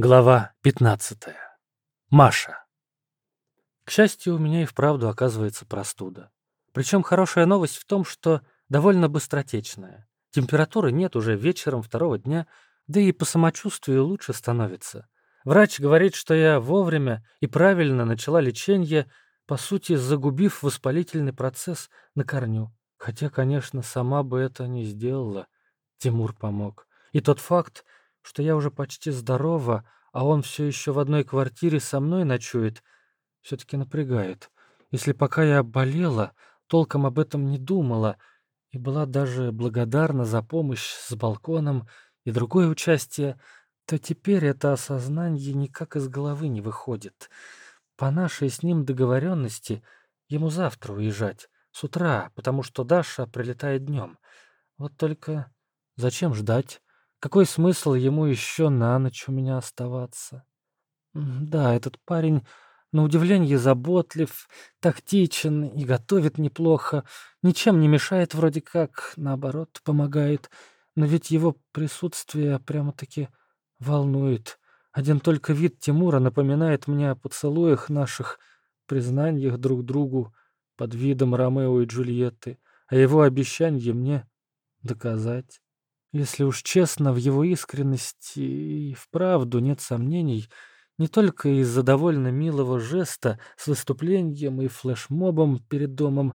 Глава 15. Маша. К счастью, у меня и вправду оказывается простуда. Причем хорошая новость в том, что довольно быстротечная. Температуры нет уже вечером второго дня, да и по самочувствию лучше становится. Врач говорит, что я вовремя и правильно начала лечение, по сути, загубив воспалительный процесс на корню. Хотя, конечно, сама бы это не сделала. Тимур помог. И тот факт, что я уже почти здорова, а он все еще в одной квартире со мной ночует, все-таки напрягает. Если пока я болела, толком об этом не думала и была даже благодарна за помощь с балконом и другое участие, то теперь это осознание никак из головы не выходит. По нашей с ним договоренности ему завтра уезжать, с утра, потому что Даша прилетает днем. Вот только зачем ждать? Какой смысл ему еще на ночь у меня оставаться? Да, этот парень, на удивление, заботлив, тактичен и готовит неплохо, ничем не мешает вроде как, наоборот, помогает. Но ведь его присутствие прямо-таки волнует. Один только вид Тимура напоминает мне о поцелуях наших, признаниях друг другу под видом Ромео и Джульетты, а его обещании мне доказать. Если уж честно, в его искренности и вправду нет сомнений, не только из-за довольно милого жеста с выступлением и флешмобом перед домом,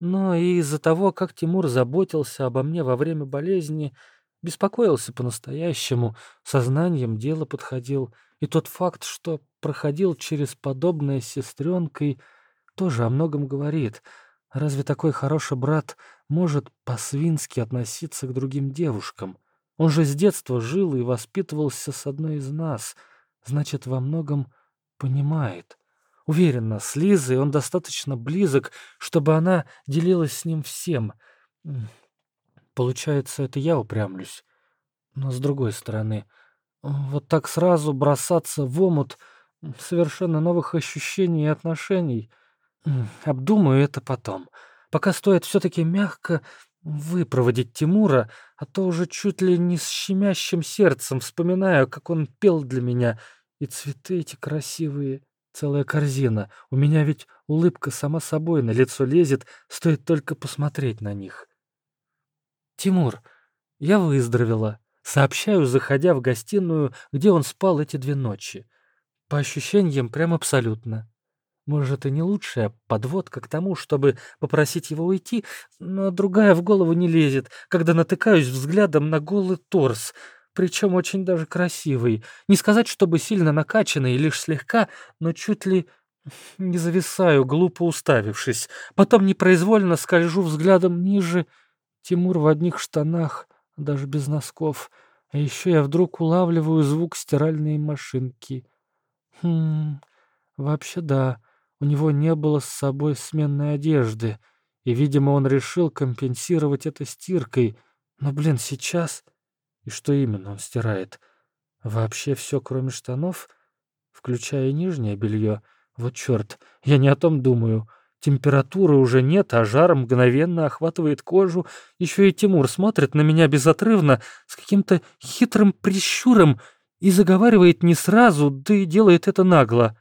но и из-за того, как Тимур заботился обо мне во время болезни, беспокоился по-настоящему, сознанием дела подходил, и тот факт, что проходил через подобное с сестренкой, тоже о многом говорит — Разве такой хороший брат может по-свински относиться к другим девушкам? Он же с детства жил и воспитывался с одной из нас, значит, во многом понимает. Уверена, с Лизой он достаточно близок, чтобы она делилась с ним всем. Получается, это я упрямлюсь. Но с другой стороны, вот так сразу бросаться в омут совершенно новых ощущений и отношений — Обдумаю это потом. Пока стоит все-таки мягко выпроводить Тимура, а то уже чуть ли не с щемящим сердцем вспоминаю, как он пел для меня. И цветы эти красивые, целая корзина. У меня ведь улыбка сама собой на лицо лезет, стоит только посмотреть на них. «Тимур, я выздоровела», — сообщаю, заходя в гостиную, где он спал эти две ночи. По ощущениям, прям абсолютно. Может, и не лучшая подводка к тому, чтобы попросить его уйти, но другая в голову не лезет, когда натыкаюсь взглядом на голый торс, причем очень даже красивый. Не сказать, чтобы сильно накачанный, лишь слегка, но чуть ли не зависаю, глупо уставившись. Потом непроизвольно скольжу взглядом ниже. Тимур в одних штанах, даже без носков. А еще я вдруг улавливаю звук стиральной машинки. Хм, вообще да. У него не было с собой сменной одежды, и, видимо, он решил компенсировать это стиркой. Но, блин, сейчас... И что именно он стирает? Вообще все, кроме штанов? Включая нижнее белье? Вот черт, я не о том думаю. Температуры уже нет, а жар мгновенно охватывает кожу. Еще и Тимур смотрит на меня безотрывно, с каким-то хитрым прищуром, и заговаривает не сразу, да и делает это нагло.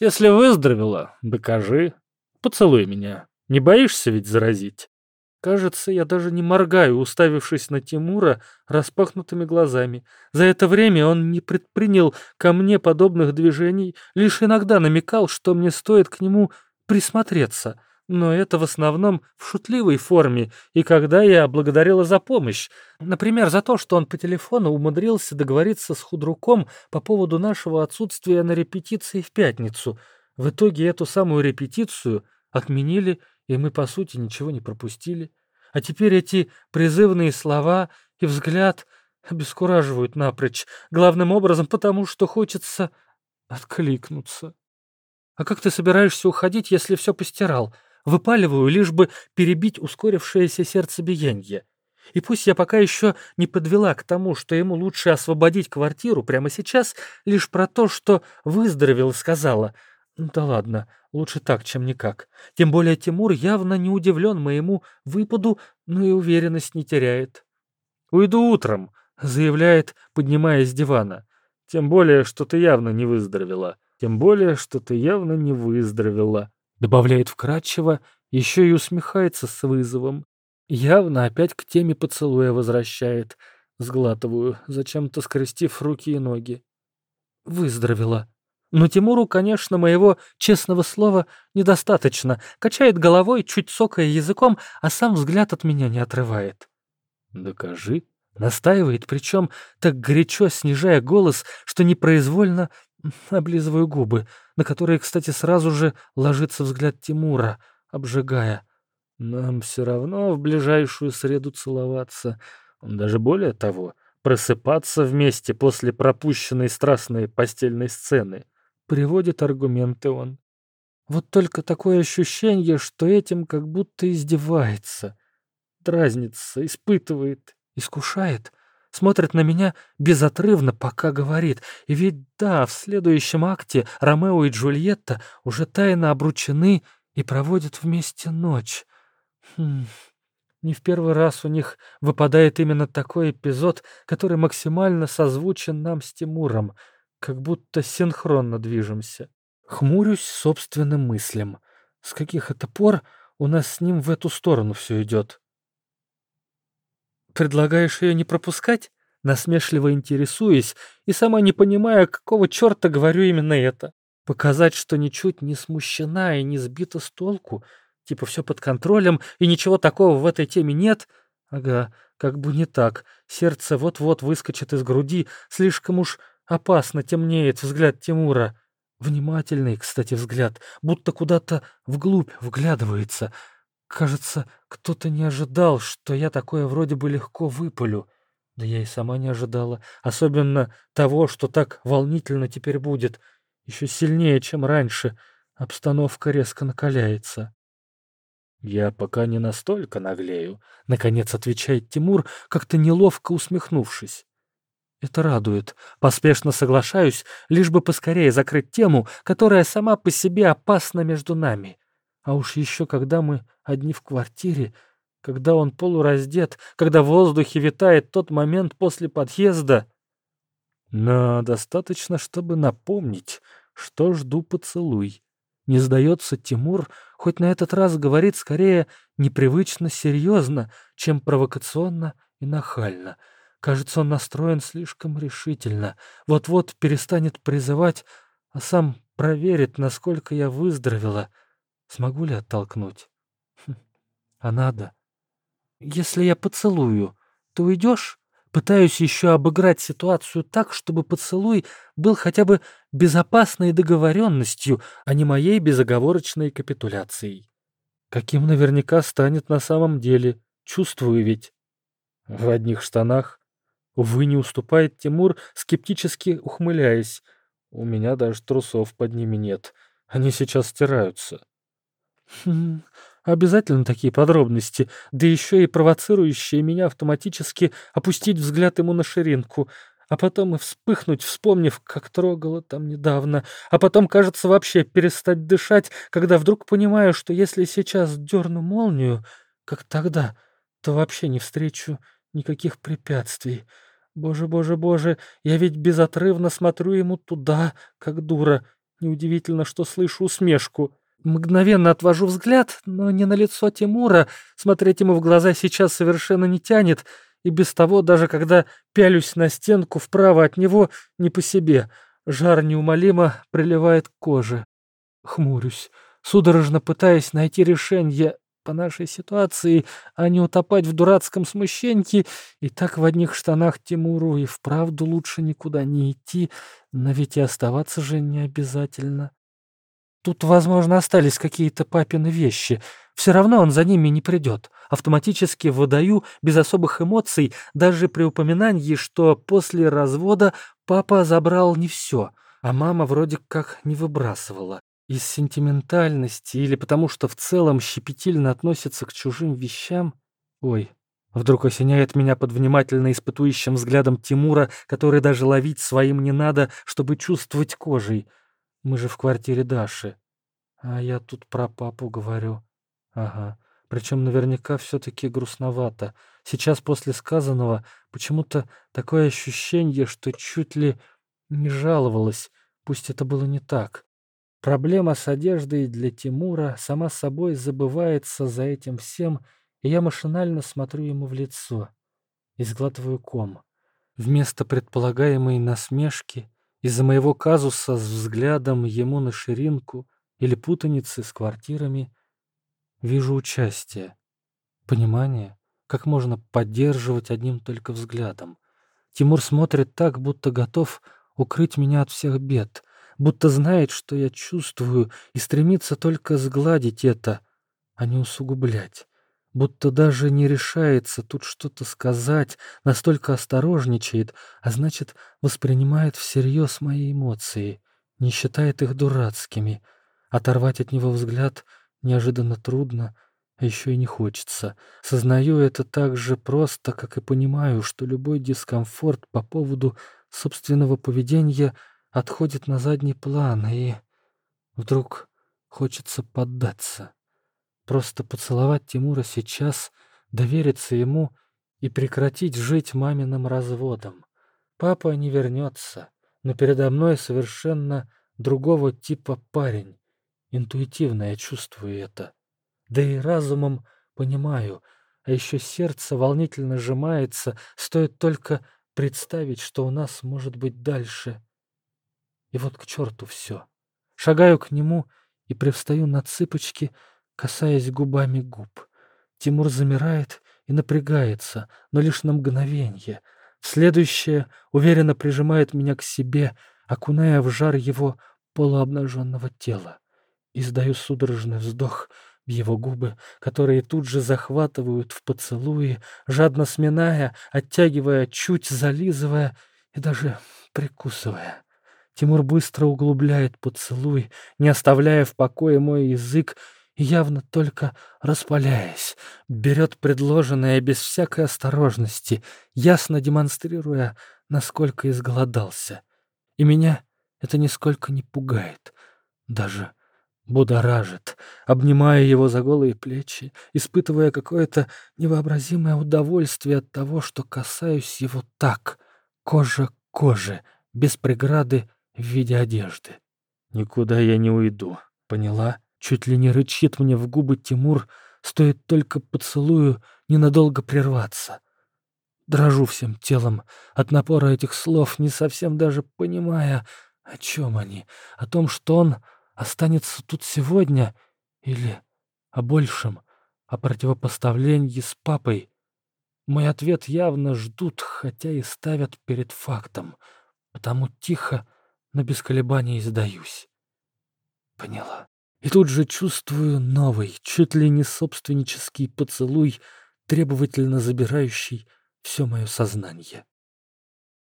Если выздоровела, докажи. Поцелуй меня. Не боишься ведь заразить? Кажется, я даже не моргаю, уставившись на Тимура распахнутыми глазами. За это время он не предпринял ко мне подобных движений, лишь иногда намекал, что мне стоит к нему присмотреться — но это в основном в шутливой форме, и когда я благодарила за помощь. Например, за то, что он по телефону умудрился договориться с худруком по поводу нашего отсутствия на репетиции в пятницу. В итоге эту самую репетицию отменили, и мы, по сути, ничего не пропустили. А теперь эти призывные слова и взгляд обескураживают напрочь, главным образом потому, что хочется откликнуться. «А как ты собираешься уходить, если все постирал?» Выпаливаю, лишь бы перебить ускорившееся сердцебиенье. И пусть я пока еще не подвела к тому, что ему лучше освободить квартиру прямо сейчас, лишь про то, что выздоровел, сказала. Ну да ладно, лучше так, чем никак. Тем более Тимур явно не удивлен моему выпаду, но и уверенность не теряет. «Уйду утром», — заявляет, поднимаясь с дивана. Тем более, что ты явно не выздоровела. Тем более, что ты явно не выздоровела. Добавляет вкратчиво, еще и усмехается с вызовом. Явно опять к теме поцелуя возвращает. Сглатываю, зачем-то скрестив руки и ноги. Выздоровела. Но Тимуру, конечно, моего честного слова недостаточно. Качает головой, чуть цокая языком, а сам взгляд от меня не отрывает. «Докажи», Настаивает, причем так горячо снижая голос, что непроизвольно облизываю губы, на которые, кстати, сразу же ложится взгляд Тимура, обжигая. Нам все равно в ближайшую среду целоваться. Даже более того, просыпаться вместе после пропущенной страстной постельной сцены. Приводит аргументы он. Вот только такое ощущение, что этим как будто издевается. Дразнится, испытывает, искушает. Смотрит на меня безотрывно, пока говорит. И ведь да, в следующем акте Ромео и Джульетта уже тайно обручены и проводят вместе ночь. Хм, не в первый раз у них выпадает именно такой эпизод, который максимально созвучен нам с Тимуром, как будто синхронно движемся. Хмурюсь собственным мыслям. С каких это пор у нас с ним в эту сторону все идет? «Предлагаешь ее не пропускать?» Насмешливо интересуюсь и сама не понимая, какого черта говорю именно это. Показать, что ничуть не смущена и не сбита с толку — Типа все под контролем, и ничего такого в этой теме нет? Ага, как бы не так. Сердце вот-вот выскочит из груди. Слишком уж опасно темнеет взгляд Тимура. Внимательный, кстати, взгляд, будто куда-то вглубь вглядывается. Кажется, кто-то не ожидал, что я такое вроде бы легко выпалю. Да я и сама не ожидала. Особенно того, что так волнительно теперь будет. Еще сильнее, чем раньше. Обстановка резко накаляется. «Я пока не настолько наглею», — наконец отвечает Тимур, как-то неловко усмехнувшись. Это радует. Поспешно соглашаюсь, лишь бы поскорее закрыть тему, которая сама по себе опасна между нами. А уж еще когда мы одни в квартире, когда он полураздет, когда в воздухе витает тот момент после подъезда. Но достаточно, чтобы напомнить, что жду поцелуй. Не сдается Тимур, хоть на этот раз говорит скорее непривычно серьезно, чем провокационно и нахально. Кажется, он настроен слишком решительно. Вот-вот перестанет призывать, а сам проверит, насколько я выздоровела. Смогу ли оттолкнуть? Хм, а надо. Если я поцелую, ты уйдешь? Пытаюсь еще обыграть ситуацию так, чтобы поцелуй был хотя бы безопасной договоренностью, а не моей безоговорочной капитуляцией. Каким наверняка станет на самом деле, чувствую ведь. В одних штанах. Увы, не уступает Тимур, скептически ухмыляясь. У меня даже трусов под ними нет. Они сейчас стираются. Хм, Обязательно такие подробности, да еще и провоцирующие меня автоматически опустить взгляд ему на ширинку, а потом и вспыхнуть, вспомнив, как трогала там недавно, а потом, кажется, вообще перестать дышать, когда вдруг понимаю, что если сейчас дерну молнию, как тогда, то вообще не встречу никаких препятствий. Боже, боже, боже, я ведь безотрывно смотрю ему туда, как дура. Неудивительно, что слышу усмешку. Мгновенно отвожу взгляд, но не на лицо Тимура. Смотреть ему в глаза сейчас совершенно не тянет, и без того, даже когда пялюсь на стенку вправо от него, не по себе. Жар неумолимо приливает к коже. Хмурюсь, судорожно пытаясь найти решение по нашей ситуации, а не утопать в дурацком смущении, и так в одних штанах Тимуру и вправду лучше никуда не идти, но ведь и оставаться же не обязательно. Тут, возможно, остались какие-то папины вещи. Все равно он за ними не придет. Автоматически выдаю без особых эмоций, даже при упоминании, что после развода папа забрал не все, а мама вроде как не выбрасывала. Из сентиментальности или потому что в целом щепетильно относится к чужим вещам? Ой, Вдруг осеняет меня под внимательно испытующим взглядом Тимура, который даже ловить своим не надо, чтобы чувствовать кожей. Мы же в квартире Даши. А я тут про папу говорю. Ага. Причем наверняка все-таки грустновато. Сейчас после сказанного почему-то такое ощущение, что чуть ли не жаловалась, пусть это было не так. Проблема с одеждой для Тимура сама собой забывается за этим всем, и я машинально смотрю ему в лицо и сглатываю ком. Вместо предполагаемой насмешки из-за моего казуса с взглядом ему на ширинку или путаницы с квартирами вижу участие, понимание, как можно поддерживать одним только взглядом. Тимур смотрит так, будто готов укрыть меня от всех бед, будто знает, что я чувствую, и стремится только сгладить это, а не усугублять. Будто даже не решается тут что-то сказать, настолько осторожничает, а значит, воспринимает всерьез мои эмоции, не считает их дурацкими. Оторвать от него взгляд неожиданно трудно, а еще и не хочется. Сознаю это так же просто, как и понимаю, что любой дискомфорт по поводу собственного поведения отходит на задний план, и вдруг хочется поддаться. Просто поцеловать Тимура сейчас, довериться ему и прекратить жить маминым разводом. Папа не вернется, но передо мной совершенно другого типа парень. Интуитивно я чувствую это. Да и разумом понимаю, а еще сердце волнительно сжимается, стоит только представить, что у нас может быть дальше. И вот к черту все. Шагаю к нему и привстаю на цыпочки, касаясь губами губ. Тимур замирает и напрягается, но лишь на мгновение. Следующее уверенно прижимает меня к себе, окуная в жар его полуобнаженного тела. Издаю судорожный вздох в его губы, которые тут же захватывают в поцелуи, жадно сминая, оттягивая, чуть зализывая и даже прикусывая. Тимур быстро углубляет поцелуй, не оставляя в покое мой язык, явно только распаляясь, берет предложенное без всякой осторожности, ясно демонстрируя, насколько изголодался. И меня это нисколько не пугает, даже будоражит, обнимая его за голые плечи, испытывая какое-то невообразимое удовольствие от того, что касаюсь его так, кожа к коже, без преграды в виде одежды. «Никуда я не уйду, поняла?» Чуть ли не рычит мне в губы Тимур, стоит только поцелую ненадолго прерваться. Дрожу всем телом от напора этих слов, не совсем даже понимая, о чем они, о том, что он останется тут сегодня или о большем, о противопоставлении с папой. Мой ответ явно ждут, хотя и ставят перед фактом, потому тихо, но без колебаний сдаюсь. Поняла. И тут же чувствую новый, чуть ли не собственнический поцелуй, требовательно забирающий все мое сознание.